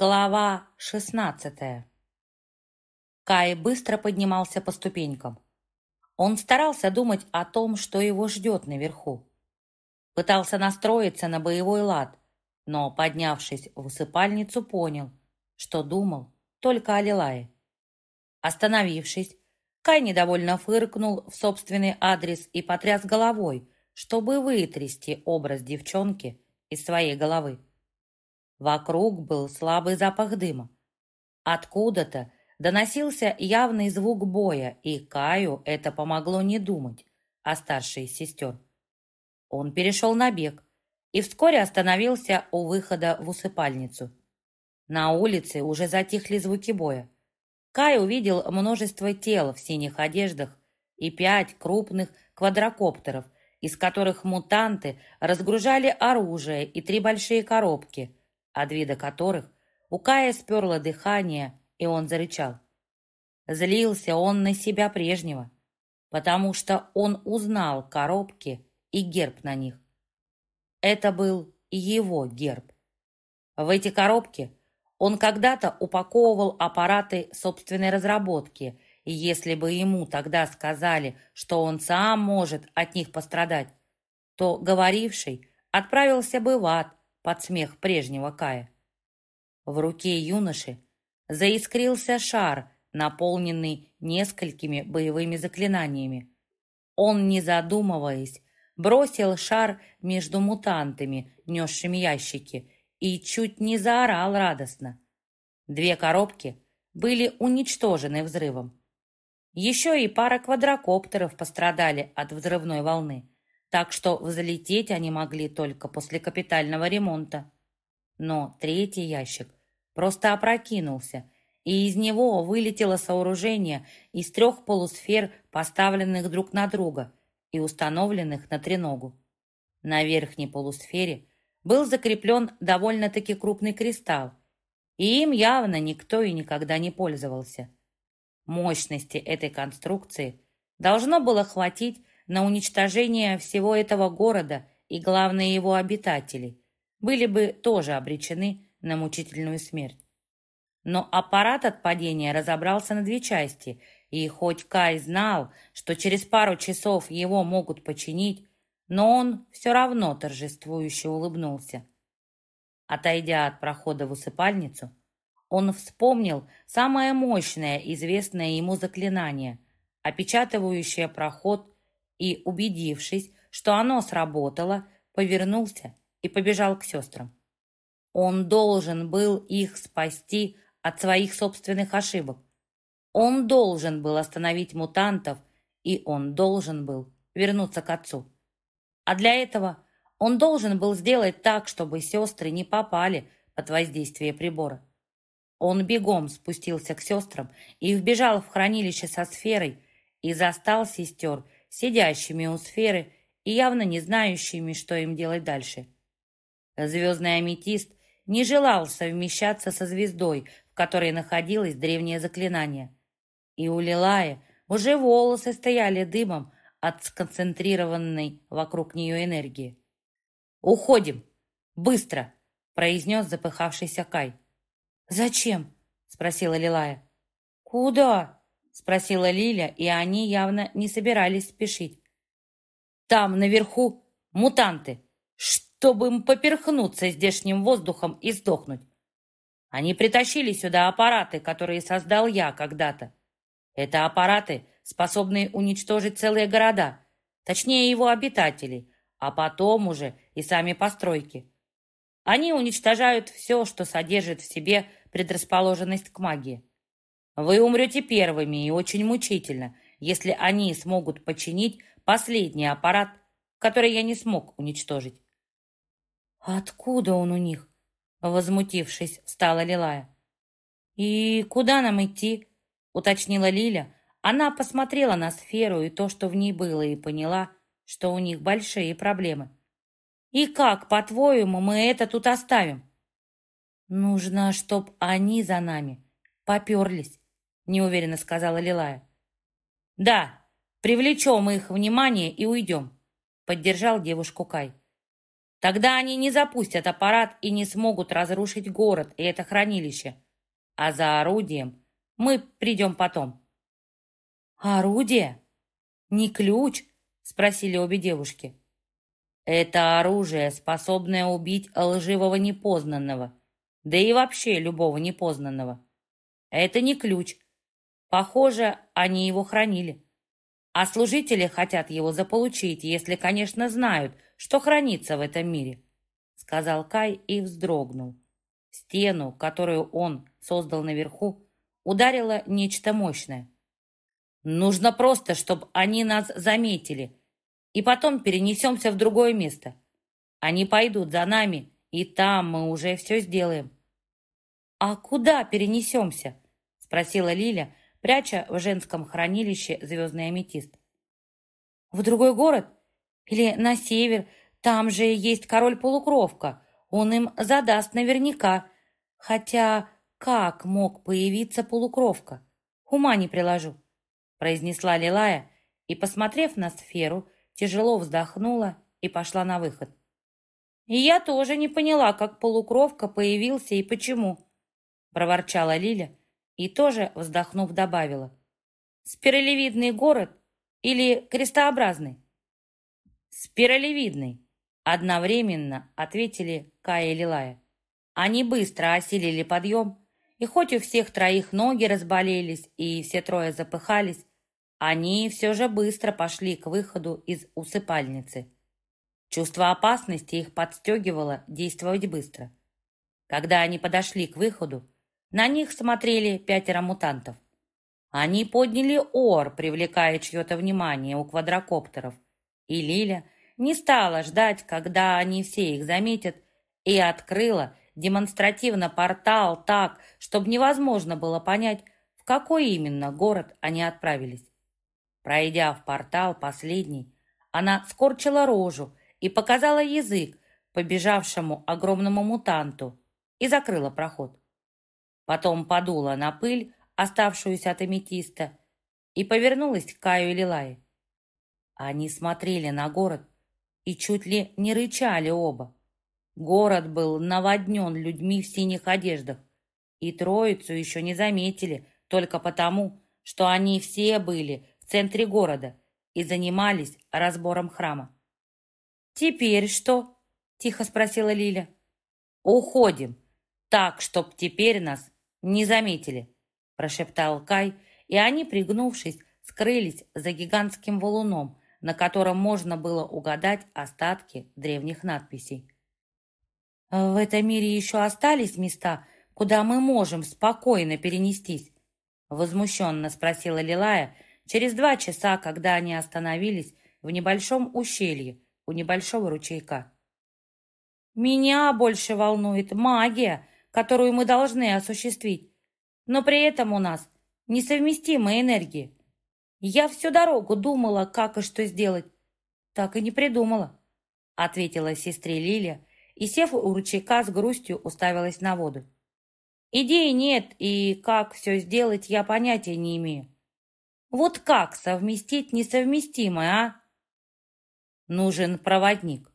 Глава шестнадцатая Кай быстро поднимался по ступенькам. Он старался думать о том, что его ждет наверху. Пытался настроиться на боевой лад, но, поднявшись в усыпальницу, понял, что думал только о Лилае. Остановившись, Кай недовольно фыркнул в собственный адрес и потряс головой, чтобы вытрясти образ девчонки из своей головы. Вокруг был слабый запах дыма. Откуда-то доносился явный звук боя, и Каю это помогло не думать о старшей из сестер. Он перешел на бег и вскоре остановился у выхода в усыпальницу. На улице уже затихли звуки боя. Кай увидел множество тел в синих одеждах и пять крупных квадрокоптеров, из которых мутанты разгружали оружие и три большие коробки – от вида которых у Кая сперло дыхание, и он зарычал. Злился он на себя прежнего, потому что он узнал коробки и герб на них. Это был его герб. В эти коробки он когда-то упаковывал аппараты собственной разработки, и если бы ему тогда сказали, что он сам может от них пострадать, то говоривший отправился бы в ад под смех прежнего Кая. В руке юноши заискрился шар, наполненный несколькими боевыми заклинаниями. Он, не задумываясь, бросил шар между мутантами, несшими ящики, и чуть не заорал радостно. Две коробки были уничтожены взрывом. Еще и пара квадрокоптеров пострадали от взрывной волны так что взлететь они могли только после капитального ремонта. Но третий ящик просто опрокинулся, и из него вылетело сооружение из трех полусфер, поставленных друг на друга и установленных на треногу. На верхней полусфере был закреплен довольно-таки крупный кристалл, и им явно никто и никогда не пользовался. Мощности этой конструкции должно было хватить на уничтожение всего этого города и, главное, его обитателей, были бы тоже обречены на мучительную смерть. Но аппарат от падения разобрался на две части, и хоть Кай знал, что через пару часов его могут починить, но он все равно торжествующе улыбнулся. Отойдя от прохода в усыпальницу, он вспомнил самое мощное известное ему заклинание, опечатывающее проход и, убедившись, что оно сработало, повернулся и побежал к сестрам. Он должен был их спасти от своих собственных ошибок. Он должен был остановить мутантов, и он должен был вернуться к отцу. А для этого он должен был сделать так, чтобы сестры не попали под воздействие прибора. Он бегом спустился к сестрам и вбежал в хранилище со сферой и застал сестер, сидящими у сферы и явно не знающими, что им делать дальше. Звездный аметист не желал совмещаться со звездой, в которой находилось древнее заклинание. И у Лилая уже волосы стояли дымом от сконцентрированной вокруг нее энергии. «Уходим! Быстро!» — произнес запыхавшийся Кай. «Зачем?» — спросила Лилая. «Куда?» Спросила Лиля, и они явно не собирались спешить. Там, наверху, мутанты, чтобы им поперхнуться здешним воздухом и сдохнуть. Они притащили сюда аппараты, которые создал я когда-то. Это аппараты, способные уничтожить целые города, точнее его обитателей, а потом уже и сами постройки. Они уничтожают все, что содержит в себе предрасположенность к магии. Вы умрете первыми и очень мучительно, если они смогут починить последний аппарат, который я не смог уничтожить. «Откуда он у них?» Возмутившись, встала Лилая. «И куда нам идти?» уточнила Лиля. Она посмотрела на сферу и то, что в ней было, и поняла, что у них большие проблемы. «И как, по-твоему, мы это тут оставим?» «Нужно, чтоб они за нами поперлись неуверенно сказала Лилая. «Да, привлечем их внимание и уйдем», — поддержал девушку Кай. Тогда они не запустят аппарат и не смогут разрушить город и это хранилище. А за орудием мы придем потом». «Орудие? Не ключ?» — спросили обе девушки. «Это оружие, способное убить лживого непознанного, да и вообще любого непознанного. Это не ключ. Похоже, они его хранили. А служители хотят его заполучить, если, конечно, знают, что хранится в этом мире», — сказал Кай и вздрогнул. Стену, которую он создал наверху, ударило нечто мощное. «Нужно просто, чтобы они нас заметили, и потом перенесемся в другое место. Они пойдут за нами, и там мы уже все сделаем». «А куда перенесемся?» — спросила Лиля, пряча в женском хранилище звездный аметист. «В другой город? Или на север? Там же есть король-полукровка. Он им задаст наверняка. Хотя как мог появиться полукровка? Ума не приложу», — произнесла Лилая и, посмотрев на сферу, тяжело вздохнула и пошла на выход. «И я тоже не поняла, как полукровка появился и почему», — проворчала Лиля, и тоже, вздохнув, добавила. «Спиралевидный город или крестообразный?» «Спиралевидный», — одновременно ответили Кая и Лилая. Они быстро осилили подъем, и хоть у всех троих ноги разболелись и все трое запыхались, они все же быстро пошли к выходу из усыпальницы. Чувство опасности их подстегивало действовать быстро. Когда они подошли к выходу, на них смотрели пятеро мутантов. Они подняли ор, привлекая чье-то внимание у квадрокоптеров. И Лиля не стала ждать, когда они все их заметят, и открыла демонстративно портал так, чтобы невозможно было понять, в какой именно город они отправились. Пройдя в портал последний, она скорчила рожу и показала язык побежавшему огромному мутанту и закрыла проход. Потом подула на пыль, оставшуюся от аметиста, и повернулась к Каю и Лилае. Они смотрели на город и чуть ли не рычали оба. Город был наводнен людьми в синих одеждах, и троицу еще не заметили только потому, что они все были в центре города и занимались разбором храма. «Теперь что?» — тихо спросила Лиля. «Уходим, так, чтоб теперь нас «Не заметили», — прошептал Кай, и они, пригнувшись, скрылись за гигантским валуном, на котором можно было угадать остатки древних надписей. «В этом мире еще остались места, куда мы можем спокойно перенестись?» Возмущенно спросила Лилая через два часа, когда они остановились в небольшом ущелье у небольшого ручейка. «Меня больше волнует магия, которую мы должны осуществить. Но при этом у нас несовместимые энергии. Я всю дорогу думала, как и что сделать. Так и не придумала, ответила сестре Лиля и, сев у ручейка с грустью, уставилась на воду. Идеи нет, и как все сделать, я понятия не имею. Вот как совместить несовместимое, а? Нужен проводник.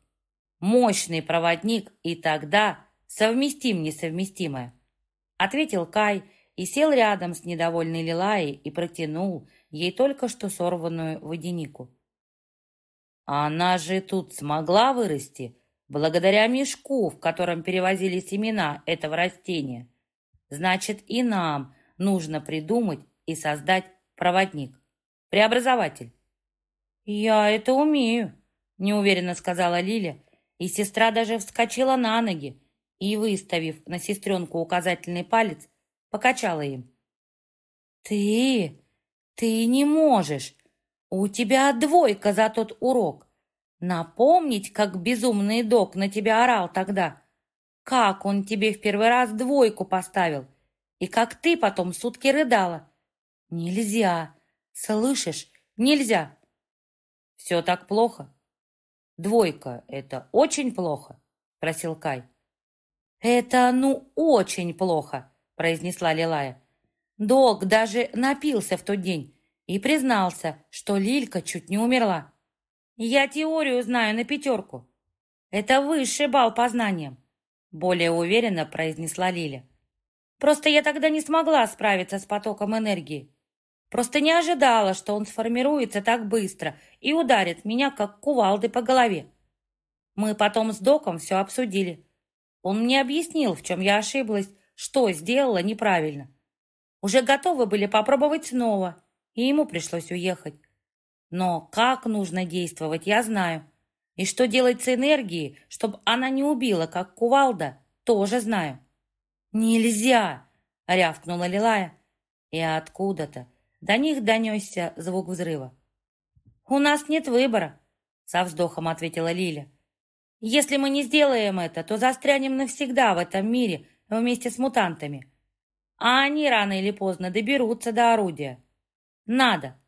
Мощный проводник, и тогда совместим несовместимое», — ответил Кай и сел рядом с недовольной Лилаей и протянул ей только что сорванную водянику. «Она же тут смогла вырасти благодаря мешку, в котором перевозили семена этого растения. Значит, и нам нужно придумать и создать проводник, преобразователь». «Я это умею», — неуверенно сказала Лиля, и сестра даже вскочила на ноги, и, выставив на сестренку указательный палец, покачала им. «Ты? Ты не можешь! У тебя двойка за тот урок! Напомнить, как безумный док на тебя орал тогда? Как он тебе в первый раз двойку поставил? И как ты потом сутки рыдала? Нельзя! Слышишь? Нельзя!» «Все так плохо?» «Двойка — это очень плохо?» — просил Кай. «Это ну очень плохо», — произнесла Лилая. Док даже напился в тот день и признался, что Лилька чуть не умерла. «Я теорию знаю на пятерку. Это высший бал по знаниям, более уверенно произнесла Лиля. Просто я тогда не смогла справиться с потоком энергии. Просто не ожидала, что он сформируется так быстро и ударит меня, как кувалды по голове. Мы потом с доком все обсудили. Он мне объяснил, в чем я ошиблась, что сделала неправильно. Уже готовы были попробовать снова, и ему пришлось уехать. Но как нужно действовать, я знаю. И что делать с энергией, чтобы она не убила, как кувалда, тоже знаю. «Нельзя!» — рявкнула Лилая. И откуда-то до них донесся звук взрыва. «У нас нет выбора», — со вздохом ответила Лиля. «Если мы не сделаем это, то застрянем навсегда в этом мире вместе с мутантами. А они рано или поздно доберутся до орудия. Надо.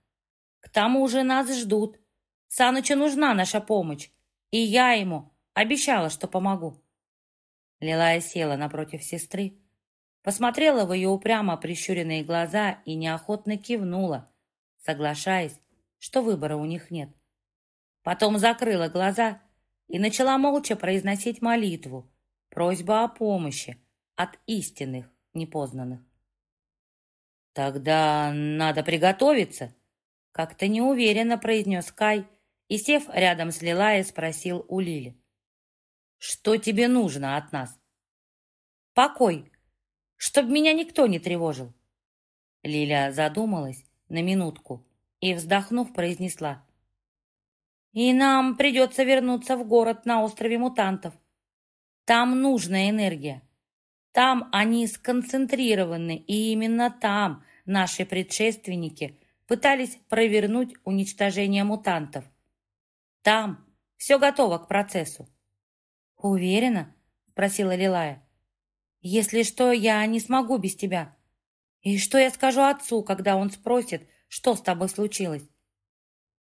К тому же нас ждут. Санычу нужна наша помощь, и я ему обещала, что помогу. Лилая села напротив сестры, посмотрела в ее упрямо прищуренные глаза и неохотно кивнула, соглашаясь, что выбора у них нет. Потом закрыла глаза и начала молча произносить молитву, просьбу о помощи от истинных непознанных. «Тогда надо приготовиться», — как-то неуверенно произнес Кай и, сев рядом с Лилай, спросил у Лили. «Что тебе нужно от нас?» «Покой, чтоб меня никто не тревожил». Лиля задумалась на минутку и, вздохнув, произнесла. «И нам придется вернуться в город на острове мутантов. Там нужная энергия. Там они сконцентрированы, и именно там наши предшественники пытались провернуть уничтожение мутантов. Там все готово к процессу. «Уверена?» — спросила Лилая. «Если что, я не смогу без тебя. И что я скажу отцу, когда он спросит, что с тобой случилось?»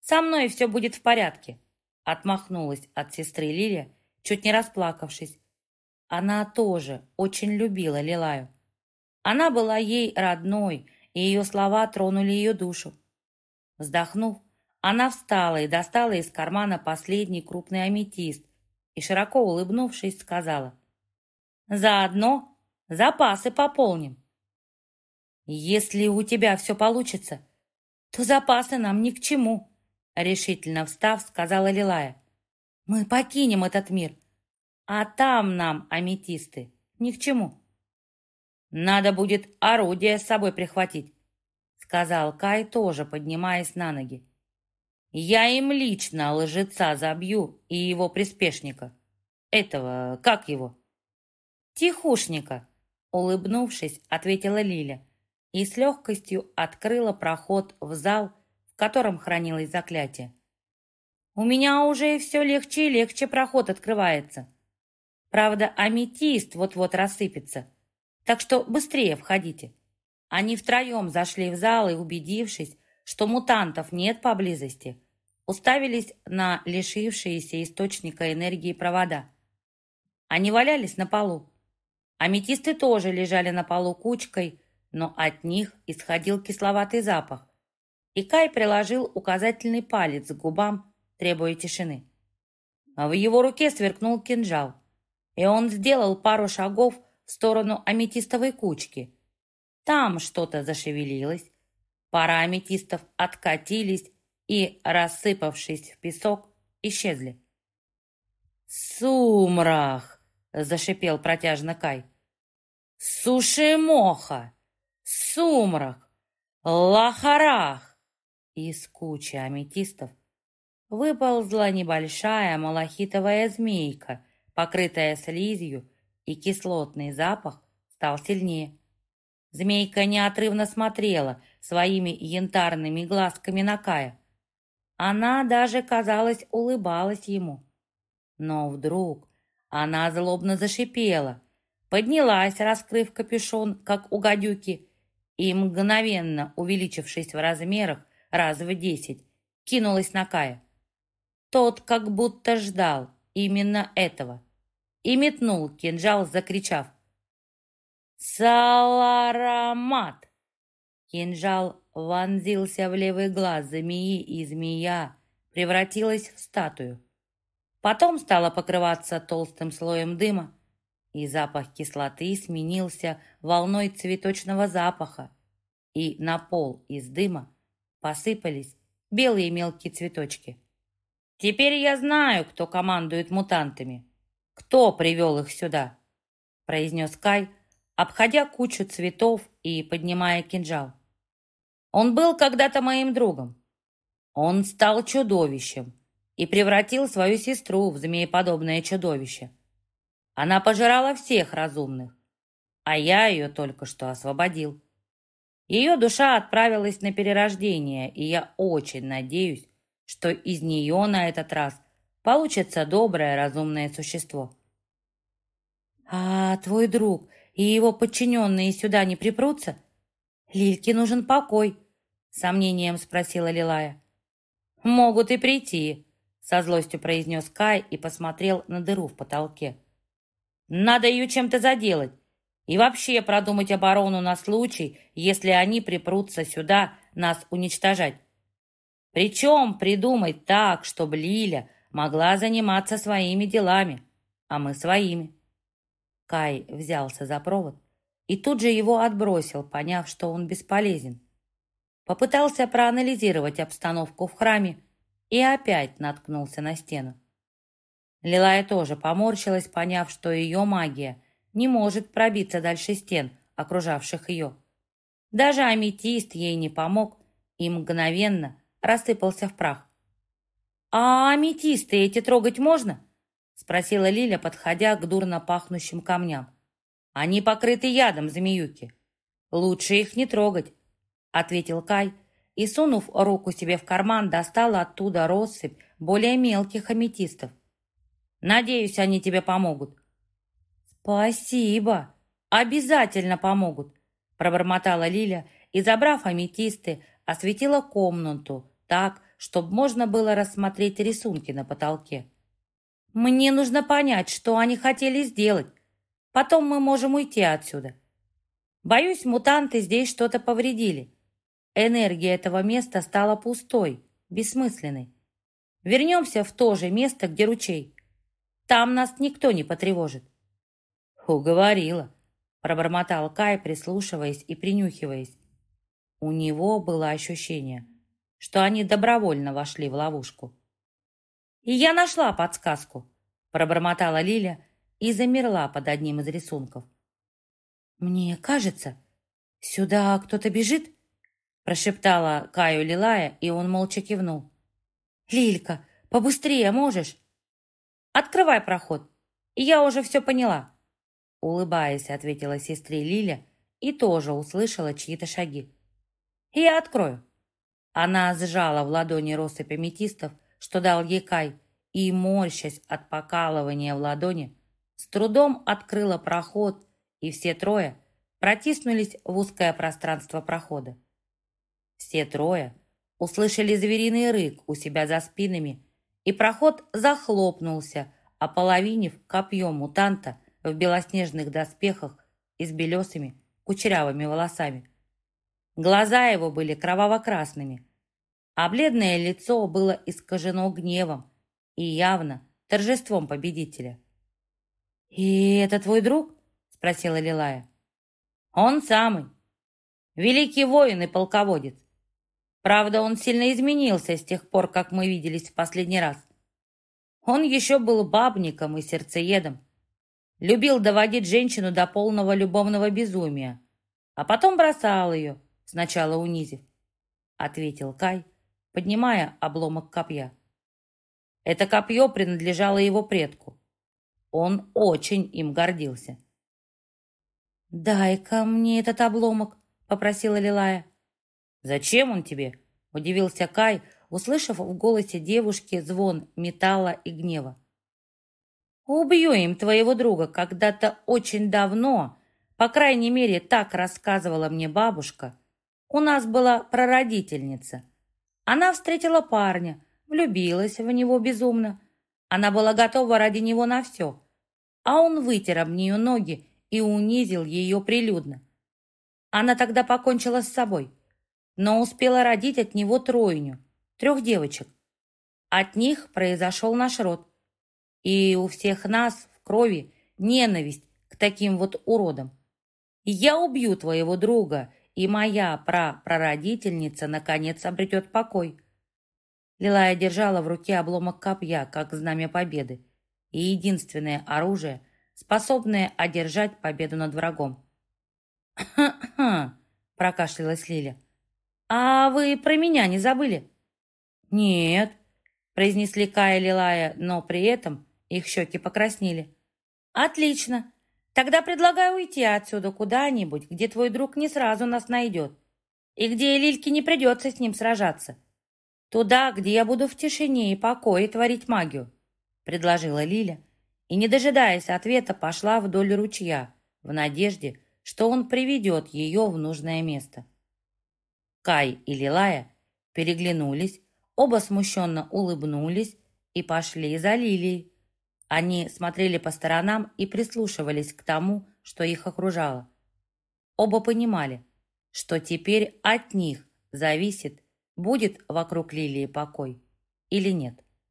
«Со мной все будет в порядке», — отмахнулась от сестры Лилия, чуть не расплакавшись, она тоже очень любила Лилаю. Она была ей родной, и ее слова тронули ее душу. Вздохнув, она встала и достала из кармана последний крупный аметист и, широко улыбнувшись, сказала, «Заодно запасы пополним». «Если у тебя все получится, то запасы нам ни к чему», решительно встав, сказала Лилая. «Мы покинем этот мир» А там нам аметисты ни к чему. Надо будет орудие с собой прихватить, сказал Кай, тоже поднимаясь на ноги. Я им лично лжеца забью и его приспешника. Этого, как его? Тихушника, улыбнувшись, ответила Лиля и с легкостью открыла проход в зал, в котором хранилось заклятие. У меня уже все легче и легче проход открывается. Правда, аметист вот-вот рассыпется. Так что быстрее входите. Они втроем зашли в зал и, убедившись, что мутантов нет поблизости, уставились на лишившиеся источника энергии провода. Они валялись на полу. Аметисты тоже лежали на полу кучкой, но от них исходил кисловатый запах. И Кай приложил указательный палец к губам, требуя тишины. В его руке сверкнул кинжал и он сделал пару шагов в сторону аметистовой кучки. Там что-то зашевелилось, пара аметистов откатились и, рассыпавшись в песок, исчезли. «Сумрах!» — зашипел протяжно Кай. «Сушимоха! Сумрак! Лахарах!» Из кучи аметистов выползла небольшая малахитовая змейка покрытая слизью, и кислотный запах стал сильнее. Змейка неотрывно смотрела своими янтарными глазками на Кая. Она даже, казалось, улыбалась ему. Но вдруг она злобно зашипела, поднялась, раскрыв капюшон, как у гадюки, и, мгновенно увеличившись в размерах раз в десять, кинулась на Кая. Тот как будто ждал именно этого и метнул кинжал, закричав «Саларамат!». Кинжал вонзился в левый глаз змеи, и змея превратилась в статую. Потом стала покрываться толстым слоем дыма, и запах кислоты сменился волной цветочного запаха, и на пол из дыма посыпались белые мелкие цветочки. «Теперь я знаю, кто командует мутантами, кто привел их сюда», произнес Кай, обходя кучу цветов и поднимая кинжал. «Он был когда-то моим другом. Он стал чудовищем и превратил свою сестру в змееподобное чудовище. Она пожирала всех разумных, а я ее только что освободил. Ее душа отправилась на перерождение, и я очень надеюсь, что из нее на этот раз получится доброе разумное существо. «А твой друг и его подчиненные сюда не припрутся? Лильке нужен покой», — сомнением спросила Лилая. «Могут и прийти», — со злостью произнес Кай и посмотрел на дыру в потолке. Надо ее чем-то заделать. И вообще продумать оборону на случай, если они припрутся сюда нас уничтожать. Причем придумать так, чтобы Лиля могла заниматься своими делами, а мы своими. Кай взялся за провод и тут же его отбросил, поняв, что он бесполезен. Попытался проанализировать обстановку в храме и опять наткнулся на стену. Лилая тоже поморщилась, поняв, что ее магия не может пробиться дальше стен, окружавших ее. Даже аметист ей не помог и мгновенно рассыпался в прах. «А аметисты эти трогать можно?» спросила Лиля, подходя к дурно пахнущим камням. «Они покрыты ядом, змеюки. Лучше их не трогать», ответил Кай и, сунув руку себе в карман, достал оттуда россыпь более мелких аметистов. Надеюсь, они тебе помогут». «Спасибо! Обязательно помогут!» пробормотала Лиля и, забрав аметисты, осветила комнату так, чтобы можно было рассмотреть рисунки на потолке. «Мне нужно понять, что они хотели сделать. Потом мы можем уйти отсюда. Боюсь, мутанты здесь что-то повредили. Энергия этого места стала пустой, бессмысленной. Вернемся в то же место, где ручей. Там нас никто не потревожит». «Уговорила», — пробормотал Кай, прислушиваясь и принюхиваясь. У него было ощущение, что они добровольно вошли в ловушку. «И я нашла подсказку», — пробормотала Лиля и замерла под одним из рисунков. «Мне кажется, сюда кто-то бежит?» прошептала Каю Лилая, и он молча кивнул. «Лилька, побыстрее можешь?» Открывай проход. Я уже все поняла. Улыбаясь, ответила сестре Лиля и тоже услышала чьи-то шаги. Я открою. Она сжала в ладони россыпь аметистов, что дал ей Кай, и, морщась от покалывания в ладони, с трудом открыла проход, и все трое протиснулись в узкое пространство прохода. Все трое услышали звериный рык у себя за спинами и проход захлопнулся, ополовинив копьем мутанта в белоснежных доспехах и с белесыми кучерявыми волосами. Глаза его были кроваво-красными, а бледное лицо было искажено гневом и явно торжеством победителя. «И это твой друг?» — спросила Лилая. «Он самый. Великий воин и полководец. Правда, он сильно изменился с тех пор, как мы виделись в последний раз. Он еще был бабником и сердцеедом. Любил доводить женщину до полного любовного безумия, а потом бросал ее, сначала унизив. Ответил Кай, поднимая обломок копья. Это копье принадлежало его предку. Он очень им гордился. «Дай-ка мне этот обломок», — попросила Лилая. «Зачем он тебе?» – удивился Кай, услышав в голосе девушки звон металла и гнева. «Убью им твоего друга когда-то очень давно, по крайней мере, так рассказывала мне бабушка. У нас была прародительница. Она встретила парня, влюбилась в него безумно. Она была готова ради него на все, а он вытер об нее ноги и унизил ее прилюдно. Она тогда покончила с собой но успела родить от него тройню, трех девочек. От них произошел наш род. И у всех нас в крови ненависть к таким вот уродам. Я убью твоего друга, и моя прапрародительница наконец обретет покой. Лилая держала в руке обломок копья, как знамя победы, и единственное оружие, способное одержать победу над врагом. «Ха-ха!» — прокашлялась Лиля. «А вы про меня не забыли?» «Нет», — произнесли Кая Лилая, но при этом их щеки покраснели. «Отлично. Тогда предлагаю уйти отсюда куда-нибудь, где твой друг не сразу нас найдет, и где Лильке не придется с ним сражаться. Туда, где я буду в тишине и покое творить магию», — предложила Лиля, и, не дожидаясь ответа, пошла вдоль ручья, в надежде, что он приведет ее в нужное место. Кай и Лилая переглянулись, оба смущенно улыбнулись и пошли за Лилией. Они смотрели по сторонам и прислушивались к тому, что их окружало. Оба понимали, что теперь от них зависит, будет вокруг Лилии покой или нет.